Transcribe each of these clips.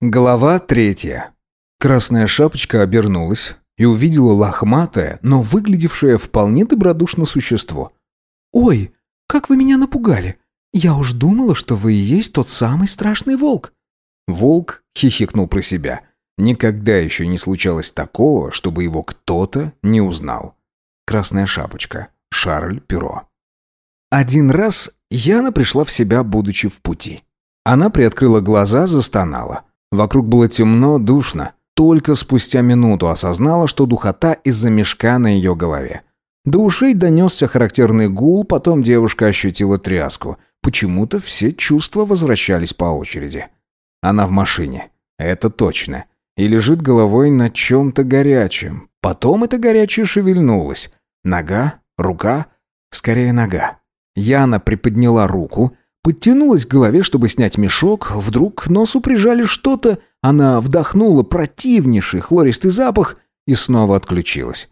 Глава третья. Красная шапочка обернулась и увидела лохматое, но выглядевшее вполне добродушно существо. «Ой, как вы меня напугали! Я уж думала, что вы и есть тот самый страшный волк!» Волк хихикнул про себя. Никогда еще не случалось такого, чтобы его кто-то не узнал. Красная шапочка. Шарль Перо. Один раз Яна пришла в себя, будучи в пути. Она приоткрыла глаза, застонала. Вокруг было темно, душно. Только спустя минуту осознала, что духота из-за мешка на ее голове. До ушей донесся характерный гул, потом девушка ощутила тряску. Почему-то все чувства возвращались по очереди. Она в машине. Это точно. И лежит головой на чем-то горячем. Потом это горячее шевельнулось. Нога? Рука? Скорее нога. Яна приподняла руку, Подтянулась к голове, чтобы снять мешок, вдруг к носу прижали что-то, она вдохнула противнейший хлористый запах и снова отключилась.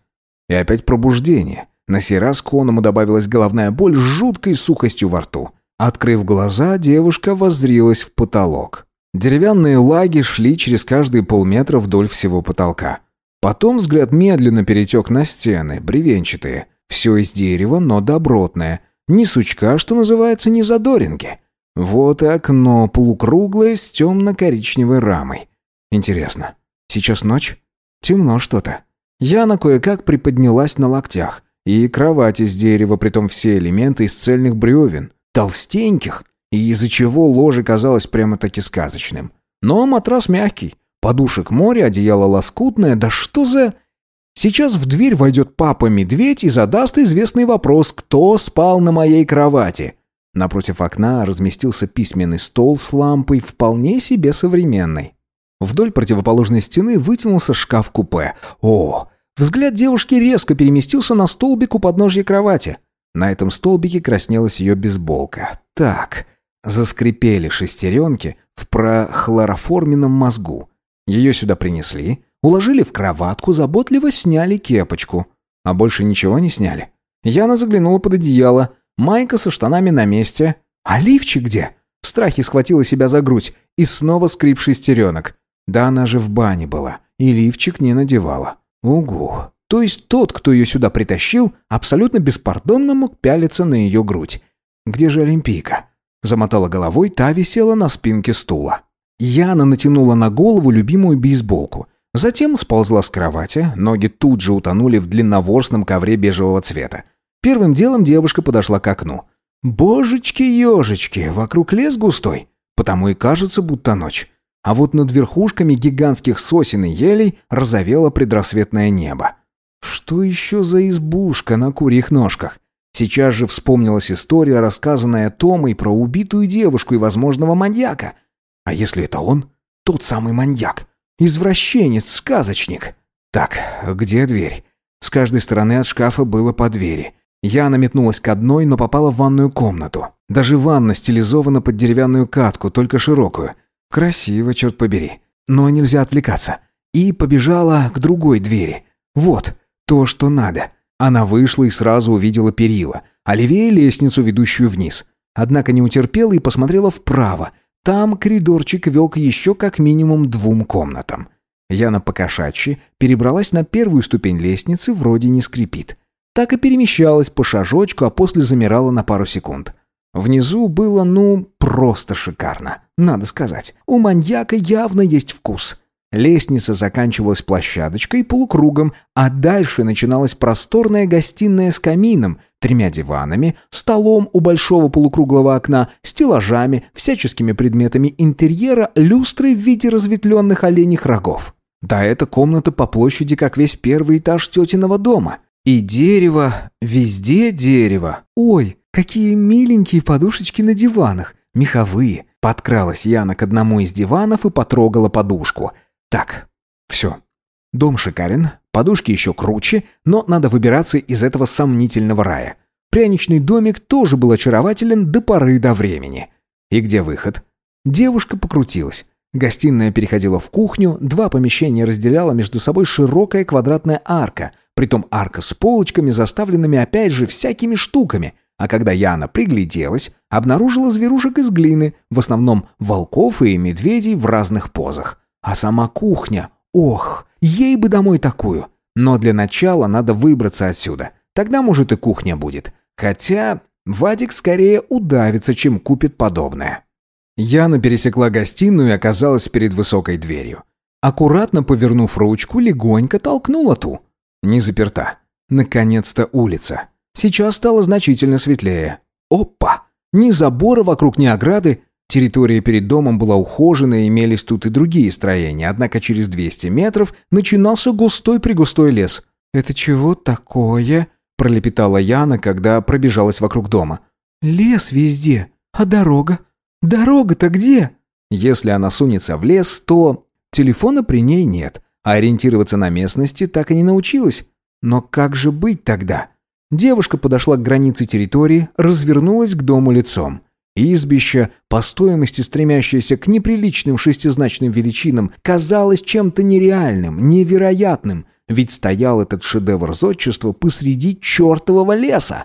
И опять пробуждение. На сей раз к оному добавилась головная боль с жуткой сухостью во рту. Открыв глаза, девушка воззрилась в потолок. Деревянные лаги шли через каждые полметра вдоль всего потолка. Потом взгляд медленно перетек на стены, бревенчатые. Все из дерева, но добротное, ни сучка, что называется, ни задоринки. Вот и окно полукруглое с темно-коричневой рамой. Интересно, сейчас ночь? Темно что-то. Яна кое-как приподнялась на локтях. И кровать из дерева, притом все элементы из цельных бревен, толстеньких, и из-за чего ложе казалось прямо-таки сказочным. Но матрас мягкий, подушек море, одеяло лоскутное, да что за... Сейчас в дверь войдет папа-медведь и задаст известный вопрос, кто спал на моей кровати. Напротив окна разместился письменный стол с лампой, вполне себе современной. Вдоль противоположной стены вытянулся шкаф-купе. О, взгляд девушки резко переместился на столбик у подножья кровати. На этом столбике краснелась ее бейсболка. Так, заскрипели шестеренки в прохлороформенном мозгу. Ее сюда принесли, Уложили в кроватку, заботливо сняли кепочку. А больше ничего не сняли. Яна заглянула под одеяло. Майка со штанами на месте. А лифчик где? В страхе схватила себя за грудь. И снова скрип шестеренок. Да она же в бане была. И лифчик не надевала. Угу. То есть тот, кто ее сюда притащил, абсолютно беспардонно мог пялиться на ее грудь. Где же Олимпийка? Замотала головой, та висела на спинке стула. Яна натянула на голову любимую бейсболку. Затем сползла с кровати, ноги тут же утонули в длинноворстном ковре бежевого цвета. Первым делом девушка подошла к окну. Божечки-ежечки, вокруг лес густой, потому и кажется, будто ночь. А вот над верхушками гигантских сосен и елей разовело предрассветное небо. Что еще за избушка на курьих ножках? Сейчас же вспомнилась история, рассказанная Томой про убитую девушку и возможного маньяка. А если это он? Тот самый маньяк. Извращенец, сказочник. Так, где дверь? С каждой стороны от шкафа было по двери. Я наметнулась к одной, но попала в ванную комнату. Даже ванна стилизована под деревянную катку, только широкую. Красиво, черт побери. Но нельзя отвлекаться. И побежала к другой двери. Вот, то, что надо. Она вышла и сразу увидела перила, а левее лестницу, ведущую вниз. Однако не утерпела и посмотрела вправо – там коридорчик вел к еще как минимум двум комнатам. Яна покошачьи перебралась на первую ступень лестницы, вроде не скрипит. Так и перемещалась по шажочку, а после замирала на пару секунд. Внизу было, ну, просто шикарно. Надо сказать, у маньяка явно есть вкус. Лестница заканчивалась площадочкой полукругом, а дальше начиналась просторная гостиная с камином, тремя диванами, столом у большого полукруглого окна, стеллажами, всяческими предметами интерьера, люстрой в виде разветвленных оленьих рогов. Да, эта комната по площади, как весь первый этаж тетиного дома. И дерево, везде дерево. Ой, какие миленькие подушечки на диванах, меховые. Подкралась Яна к одному из диванов и потрогала подушку – так, все. Дом шикарен, подушки еще круче, но надо выбираться из этого сомнительного рая. Пряничный домик тоже был очарователен до поры до времени. И где выход? Девушка покрутилась. Гостиная переходила в кухню, два помещения разделяла между собой широкая квадратная арка, притом арка с полочками, заставленными опять же всякими штуками. А когда Яна пригляделась, обнаружила зверушек из глины, в основном волков и медведей в разных позах. А сама кухня, ох, ей бы домой такую. Но для начала надо выбраться отсюда. Тогда, может, и кухня будет. Хотя Вадик скорее удавится, чем купит подобное. Яна пересекла гостиную и оказалась перед высокой дверью. Аккуратно повернув ручку, легонько толкнула ту. Не заперта. Наконец-то улица. Сейчас стало значительно светлее. Опа! Ни забора вокруг, ни ограды. Территория перед домом была ухожена, имелись тут и другие строения, однако через 200 метров начинался густой-пригустой лес. «Это чего такое?» – пролепетала Яна, когда пробежалась вокруг дома. «Лес везде, а дорога? Дорога-то где?» Если она сунется в лес, то... Телефона при ней нет, а ориентироваться на местности так и не научилась. Но как же быть тогда? Девушка подошла к границе территории, развернулась к дому лицом. Избище, по стоимости стремящееся к неприличным шестизначным величинам, казалось чем-то нереальным, невероятным, ведь стоял этот шедевр зодчества посреди чертового леса.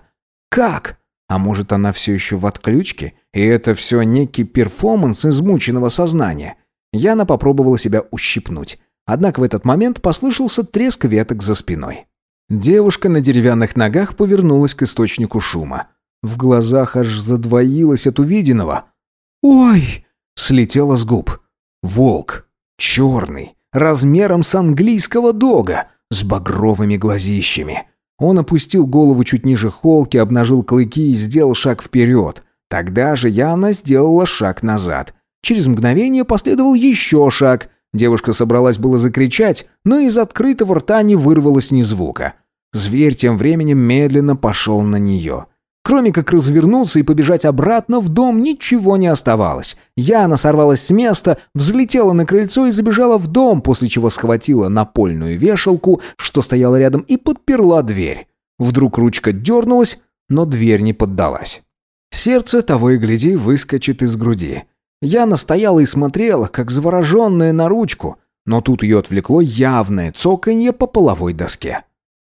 Как? А может, она все еще в отключке, и это все некий перформанс измученного сознания? Яна попробовала себя ущипнуть. Однако в этот момент послышался треск веток за спиной. Девушка на деревянных ногах повернулась к источнику шума. В глазах аж задвоилась от увиденного. «Ой!» — слетела с губ. Волк. Черный. Размером с английского дога. С багровыми глазищами. Он опустил голову чуть ниже холки, обнажил клыки и сделал шаг вперед. Тогда же Яна сделала шаг назад. Через мгновение последовал еще шаг. Девушка собралась было закричать, но из открытого рта не вырвалось ни звука. Зверь тем временем медленно пошел на нее. Кроме как развернуться и побежать обратно в дом, ничего не оставалось. Яна сорвалась с места, взлетела на крыльцо и забежала в дом, после чего схватила напольную вешалку, что стояла рядом, и подперла дверь. Вдруг ручка дернулась, но дверь не поддалась. Сердце того и гляди выскочит из груди. Яна стояла и смотрела, как завороженная на ручку, но тут ее отвлекло явное цоканье по половой доске.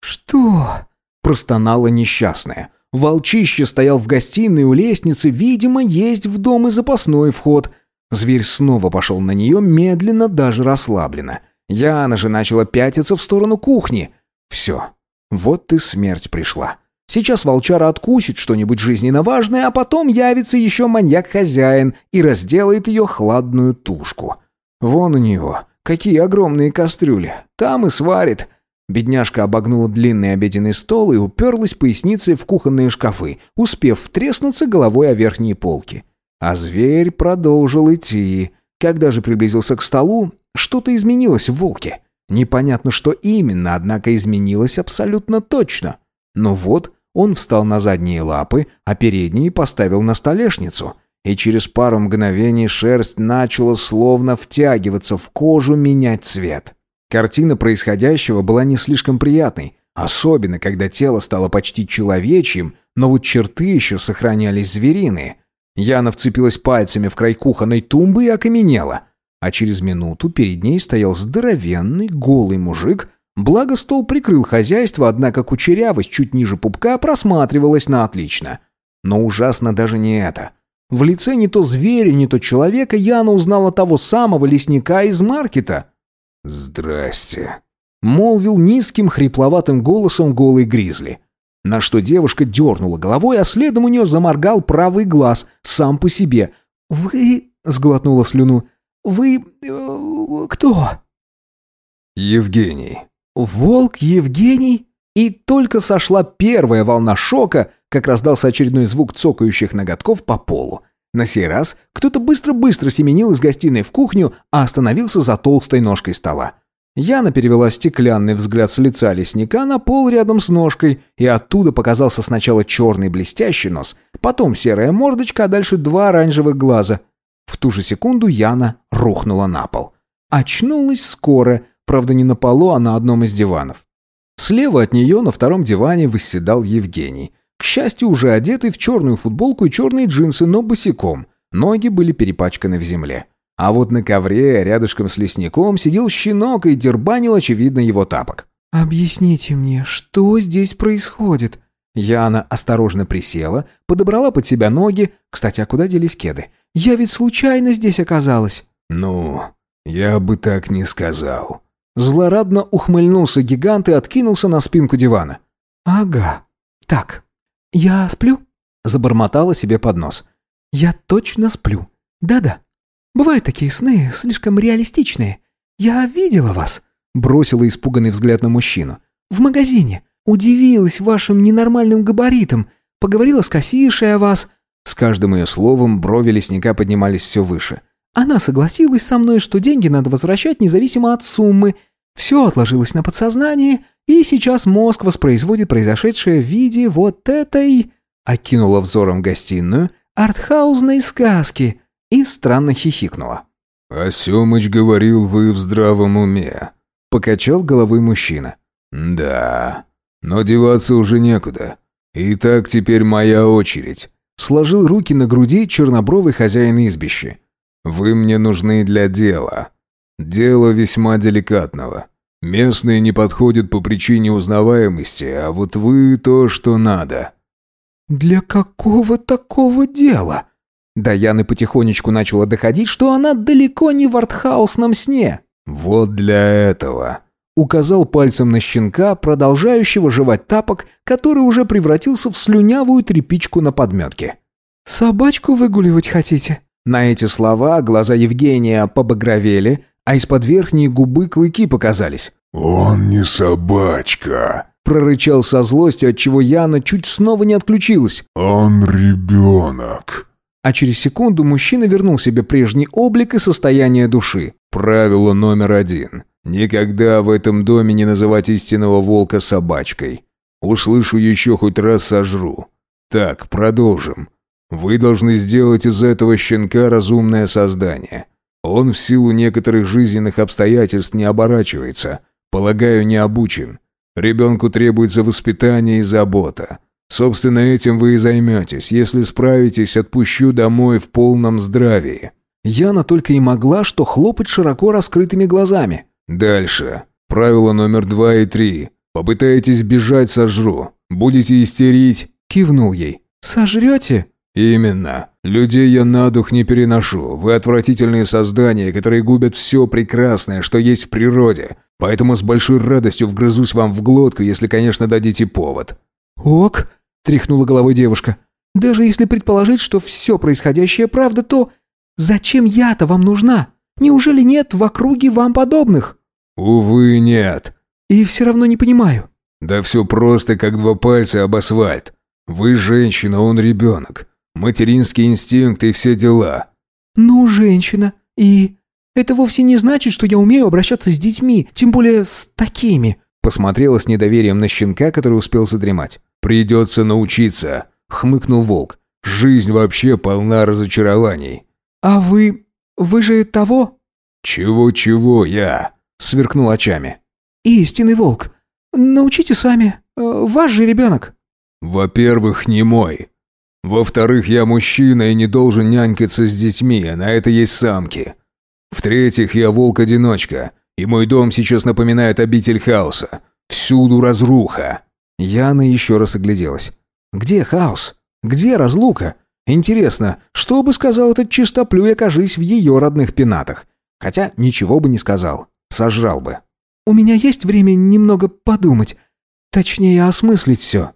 «Что?» – простонала несчастная. Волчище стоял в гостиной у лестницы, видимо, есть в дом и запасной вход. Зверь снова пошел на нее, медленно, даже расслабленно. Яна же начала пятиться в сторону кухни. Все, вот и смерть пришла. Сейчас волчара откусит что-нибудь жизненно важное, а потом явится еще маньяк-хозяин и разделает ее хладную тушку. Вон у него, какие огромные кастрюли, там и сварит. Бедняжка обогнула длинный обеденный стол и уперлась поясницей в кухонные шкафы, успев втреснуться головой о верхние полки. А зверь продолжил идти. Когда же приблизился к столу, что-то изменилось в волке. Непонятно, что именно, однако изменилось абсолютно точно. Но вот он встал на задние лапы, а передние поставил на столешницу. И через пару мгновений шерсть начала словно втягиваться в кожу, менять цвет. Картина происходящего была не слишком приятной, особенно когда тело стало почти человечьим, но вот черты еще сохранялись звериные. Яна вцепилась пальцами в край кухонной тумбы и окаменела. А через минуту перед ней стоял здоровенный, голый мужик, благо стол прикрыл хозяйство, однако кучерявость чуть ниже пупка просматривалась на отлично. Но ужасно даже не это. В лице не то зверя, не то человека Яна узнала того самого лесника из маркета — «Здрасте», — молвил низким хрипловатым голосом голый гризли. На что девушка дернула головой, а следом у нее заморгал правый глаз, сам по себе. «Вы...» — сглотнула слюну. «Вы... Э, кто?» «Евгений». «Волк Евгений?» И только сошла первая волна шока, как раздался очередной звук цокающих ноготков по полу. На сей раз кто-то быстро-быстро семенил из гостиной в кухню, а остановился за толстой ножкой стола. Яна перевела стеклянный взгляд с лица лесника на пол рядом с ножкой, и оттуда показался сначала черный блестящий нос, потом серая мордочка, а дальше два оранжевых глаза. В ту же секунду Яна рухнула на пол. Очнулась скоро, правда не на полу, а на одном из диванов. Слева от нее на втором диване восседал Евгений – к счастью, уже одетый в черную футболку и черные джинсы, но босиком. Ноги были перепачканы в земле. А вот на ковре, рядышком с лесником, сидел щенок и дербанил, очевидно, его тапок. «Объясните мне, что здесь происходит?» Яна осторожно присела, подобрала под себя ноги. Кстати, а куда делись кеды? Я ведь случайно здесь оказалась. Ну, я бы так не сказал. Злорадно ухмыльнулся гигант и откинулся на спинку дивана. Ага. Так. Я сплю? Забормотала себе под нос. Я точно сплю. Да-да. Бывают такие сны, слишком реалистичные. Я видела вас. Бросила испуганный взгляд на мужчину. В магазине. Удивилась вашим ненормальным габаритом. Поговорила с кассиршей о вас. С каждым ее словом брови лесника поднимались все выше. Она согласилась со мной, что деньги надо возвращать независимо от суммы. Все отложилось на подсознании, и сейчас мозг воспроизводит произошедшее в виде вот этой... Окинула взором гостиную артхаузной сказки и странно хихикнула. «А Семыч говорил, вы в здравом уме», — покачал головой мужчина. «Да, но деваться уже некуда. Итак, теперь моя очередь», — сложил руки на груди чернобровый хозяин избища. «Вы мне нужны для дела. Дело весьма деликатного. Местные не подходят по причине узнаваемости, а вот вы то, что надо». «Для какого такого дела?» Даяна потихонечку начала доходить, что она далеко не в артхаусном сне. «Вот для этого», — указал пальцем на щенка, продолжающего жевать тапок, который уже превратился в слюнявую тряпичку на подметке. «Собачку выгуливать хотите?» На эти слова глаза Евгения побагровели, а из-под верхней губы клыки показались. «Он не собачка», — прорычал со злостью, отчего Яна чуть снова не отключилась. «Он ребенок». А через секунду мужчина вернул себе прежний облик и состояние души. «Правило номер один. Никогда в этом доме не называть истинного волка собачкой. Услышу еще хоть раз сожру. Так, продолжим. Вы должны сделать из этого щенка разумное создание. Он в силу некоторых жизненных обстоятельств не оборачивается. Полагаю, не обучен. Ребенку требуется воспитание и забота. Собственно, этим вы и займетесь. Если справитесь, отпущу домой в полном здравии». Яна только и могла что хлопать широко раскрытыми глазами. «Дальше. Правило номер два и три. Попытаетесь бежать, сожру. Будете истерить?» Кивнул ей. «Сожрете?» «Именно. Людей я на дух не переношу. Вы отвратительные создания, которые губят все прекрасное, что есть в природе. Поэтому с большой радостью вгрызусь вам в глотку, если, конечно, дадите повод». «Ок», — тряхнула головой девушка. «Даже если предположить, что все происходящее правда, то зачем я-то вам нужна? Неужели нет в округе вам подобных?» «Увы, нет». «И все равно не понимаю». «Да все просто, как два пальца об асфальт. Вы женщина, он ребенок. Материнский инстинкт и все дела». «Ну, женщина. И это вовсе не значит, что я умею обращаться с детьми, тем более с такими». Посмотрела с недоверием на щенка, который успел задремать. «Придется научиться», — хмыкнул волк. «Жизнь вообще полна разочарований». «А вы... вы же того?» «Чего-чего я?» — сверкнул очами. «Истинный волк. Научите сами. Э, ваш же ребенок». «Во-первых, не мой. Во-вторых, я мужчина и не должен нянькаться с детьми, а на это есть самки. В-третьих, я волк-одиночка, и мой дом сейчас напоминает обитель хаоса. Всюду разруха». Яна еще раз огляделась. «Где хаос? Где разлука? Интересно, что бы сказал этот чистоплюй, окажись в ее родных пенатах? Хотя ничего бы не сказал. Сожрал бы». «У меня есть время немного подумать. Точнее, осмыслить все».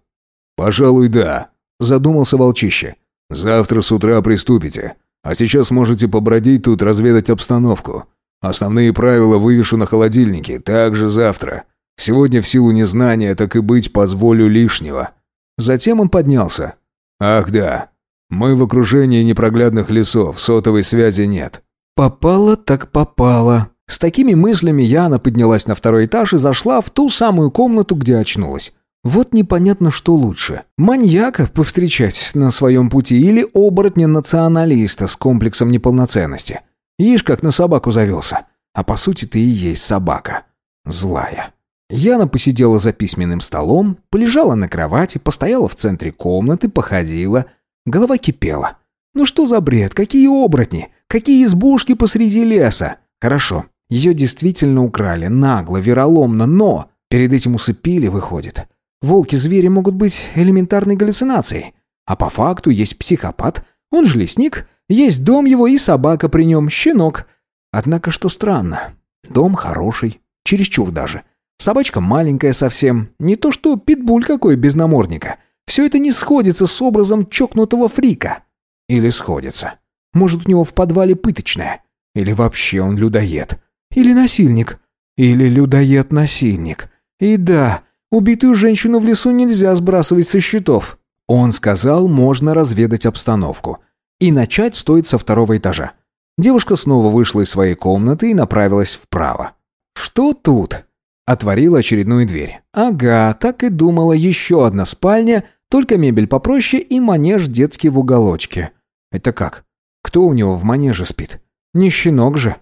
«Пожалуй, да», задумался волчище. «Завтра с утра приступите. А сейчас можете побродить тут, разведать обстановку. Основные правила вывешу на холодильнике, также завтра. Сегодня в силу незнания, так и быть, позволю лишнего». Затем он поднялся. «Ах да, мы в окружении непроглядных лесов, сотовой связи нет». «Попало так попало». С такими мыслями Яна поднялась на второй этаж и зашла в ту самую комнату, где очнулась. Вот непонятно, что лучше. Маньяка повстречать на своем пути или оборотня-националиста с комплексом неполноценности. Ишь, как на собаку завелся. А по сути ты и есть собака. Злая. Яна посидела за письменным столом, полежала на кровати, постояла в центре комнаты, походила. Голова кипела. Ну что за бред? Какие оборотни? Какие избушки посреди леса? Хорошо, ее действительно украли, нагло, вероломно, но... Перед этим усыпили, выходит. Волки-звери могут быть элементарной галлюцинацией. А по факту есть психопат, он же лесник, есть дом его и собака при нем, щенок. Однако, что странно, дом хороший, чересчур даже. Собачка маленькая совсем, не то что питбуль какой без намордника. Все это не сходится с образом чокнутого фрика. Или сходится. Может, у него в подвале пыточная. Или вообще он людоед. Или насильник. Или людоед-насильник. И да, убитую женщину в лесу нельзя сбрасывать со счетов. Он сказал, можно разведать обстановку. И начать стоит со второго этажа. Девушка снова вышла из своей комнаты и направилась вправо. Что тут? Отворила очередную дверь. Ага, так и думала, еще одна спальня, только мебель попроще и манеж детский в уголочке. Это как? Кто у него в манеже спит? Не щенок же.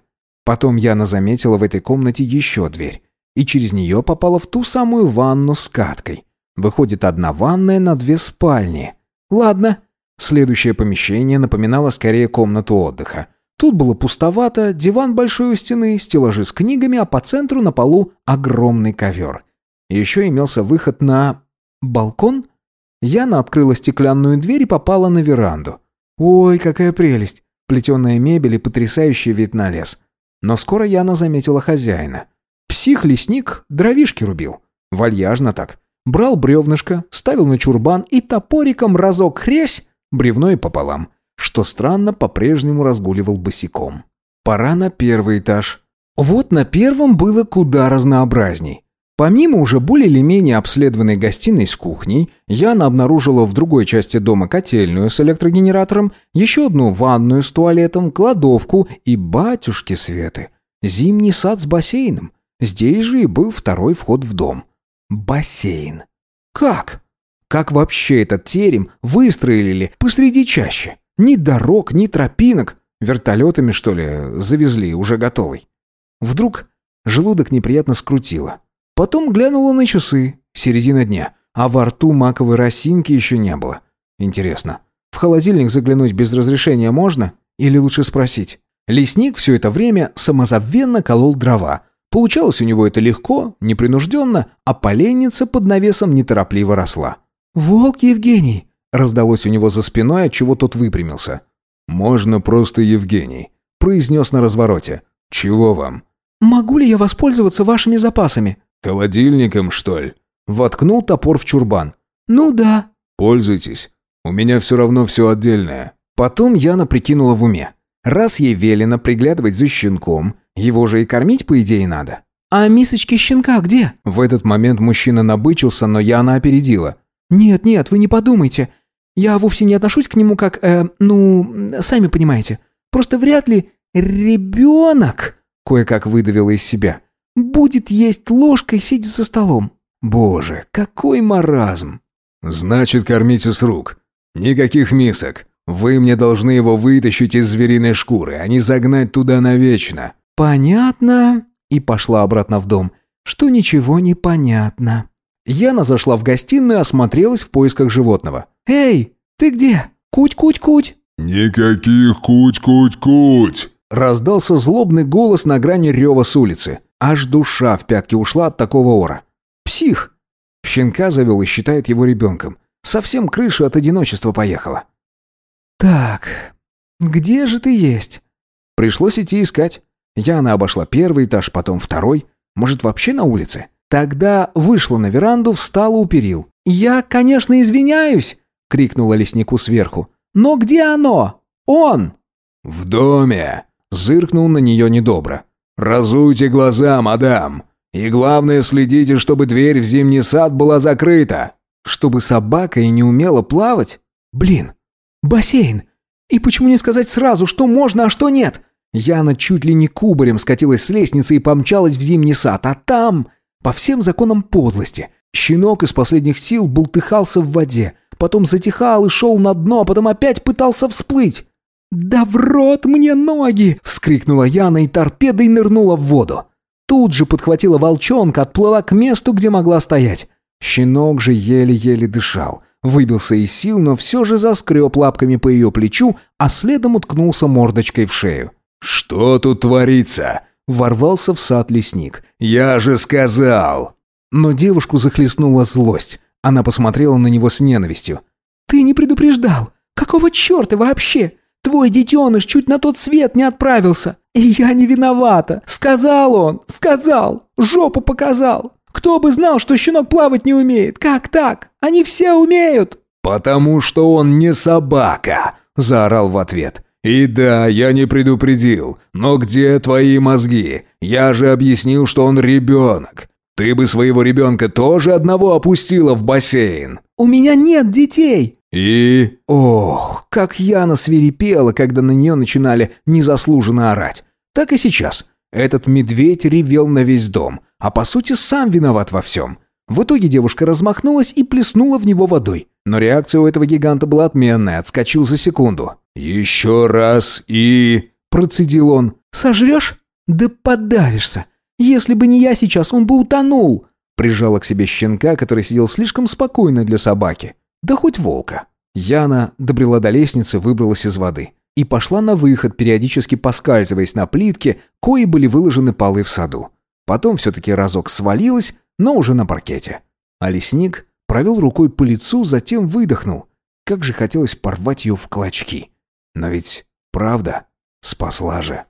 Потом Яна заметила в этой комнате еще дверь. И через нее попала в ту самую ванну с каткой. Выходит, одна ванная на две спальни. Ладно. Следующее помещение напоминало скорее комнату отдыха. Тут было пустовато, диван большой у стены, стеллажи с книгами, а по центру на полу огромный ковер. Еще имелся выход на... балкон? Яна открыла стеклянную дверь и попала на веранду. Ой, какая прелесть! Плетеная мебель и потрясающий вид на лес. Но скоро Яна заметила хозяина. Псих-лесник дровишки рубил. Вальяжно так. Брал бревнышко, ставил на чурбан и топориком разок хрясь, бревно и пополам. Что странно, по-прежнему разгуливал босиком. Пора на первый этаж. Вот на первом было куда разнообразней. Помимо уже более или менее обследованной гостиной с кухней, Яна обнаружила в другой части дома котельную с электрогенератором, еще одну ванную с туалетом, кладовку и, батюшки Светы, зимний сад с бассейном. Здесь же и был второй вход в дом. Бассейн. Как? Как вообще этот терем выстроили посреди чащи? Ни дорог, ни тропинок. Вертолетами, что ли, завезли, уже готовый. Вдруг желудок неприятно скрутило. Потом глянула на часы, середина дня, а во рту маковой росинки еще не было. Интересно, в холодильник заглянуть без разрешения можно? Или лучше спросить? Лесник все это время самозабвенно колол дрова. Получалось у него это легко, непринужденно, а поленница под навесом неторопливо росла. «Волк Евгений!» раздалось у него за спиной, от чего тот выпрямился. «Можно просто Евгений», – произнес на развороте. «Чего вам?» «Могу ли я воспользоваться вашими запасами?» «Холодильником, что ли?» Воткнул топор в чурбан. «Ну да». «Пользуйтесь. У меня все равно все отдельное». Потом Яна прикинула в уме. Раз ей велено приглядывать за щенком, его же и кормить, по идее, надо. «А мисочки щенка где?» В этот момент мужчина набычился, но Яна опередила. «Нет, нет, вы не подумайте. Я вовсе не отношусь к нему как, э, ну, сами понимаете. Просто вряд ли ребенок...» Кое-как выдавила из себя будет есть ложкой, сидя за столом. Боже, какой маразм! Значит, кормите с рук. Никаких мисок. Вы мне должны его вытащить из звериной шкуры, а не загнать туда навечно. Понятно. И пошла обратно в дом. Что ничего не понятно. Яна зашла в гостиную осмотрелась в поисках животного. «Эй, ты где? Куть-куть-куть!» «Никаких куть-куть-куть!» Раздался злобный голос на грани рева с улицы. Аж душа в пятки ушла от такого ора. Псих! Щенка завел и считает его ребенком. Совсем крыша от одиночества поехала. Так, где же ты есть? Пришлось идти искать. Яна обошла первый этаж, потом второй. Может, вообще на улице? Тогда вышла на веранду, встала у перил. «Я, конечно, извиняюсь!» — крикнула леснику сверху. «Но где оно? Он!» «В доме!» — зыркнул на нее недобро. «Разуйте глаза, мадам! И главное, следите, чтобы дверь в зимний сад была закрыта!» «Чтобы собака и не умела плавать? Блин, бассейн! И почему не сказать сразу, что можно, а что нет?» Яна чуть ли не кубарем скатилась с лестницы и помчалась в зимний сад, а там, по всем законам подлости, щенок из последних сил бултыхался в воде, потом затихал и шел на дно, а потом опять пытался всплыть. «Да в рот мне ноги!» – вскрикнула Яна и торпедой нырнула в воду. Тут же подхватила волчонка, отплыла к месту, где могла стоять. Щенок же еле-еле дышал. Выбился из сил, но все же заскреб лапками по ее плечу, а следом уткнулся мордочкой в шею. «Что тут творится?» Ворвался в сад лесник. «Я же сказал!» Но девушку захлестнула злость. Она посмотрела на него с ненавистью. «Ты не предупреждал! Какого черта вообще? Твой детеныш чуть на тот свет не отправился. И я не виновата. Сказал он, сказал, жопу показал. Кто бы знал, что щенок плавать не умеет? Как так? Они все умеют!» «Потому что он не собака!» – заорал в ответ. «И да, я не предупредил. Но где твои мозги? Я же объяснил, что он ребенок. Ты бы своего ребенка тоже одного опустила в бассейн». «У меня нет детей!» «И...» Ох, как Яна свирепела, когда на нее начинали незаслуженно орать. Так и сейчас. Этот медведь ревел на весь дом, а по сути сам виноват во всем. В итоге девушка размахнулась и плеснула в него водой. Но реакция у этого гиганта была отменная, отскочил за секунду. «Еще раз и...» – процедил он. «Сожрешь? Да подавишься. Если бы не я сейчас, он бы утонул!» Прижала к себе щенка, который сидел слишком спокойно для собаки. Да хоть волка. Яна добрела до лестницы, выбралась из воды. И пошла на выход, периодически поскальзываясь на плитке, кои были выложены полы в саду. Потом все-таки разок свалилась, но уже на паркете. А лесник провел рукой по лицу, затем выдохнул. Как же хотелось порвать ее в клочки. Но ведь правда спасла же.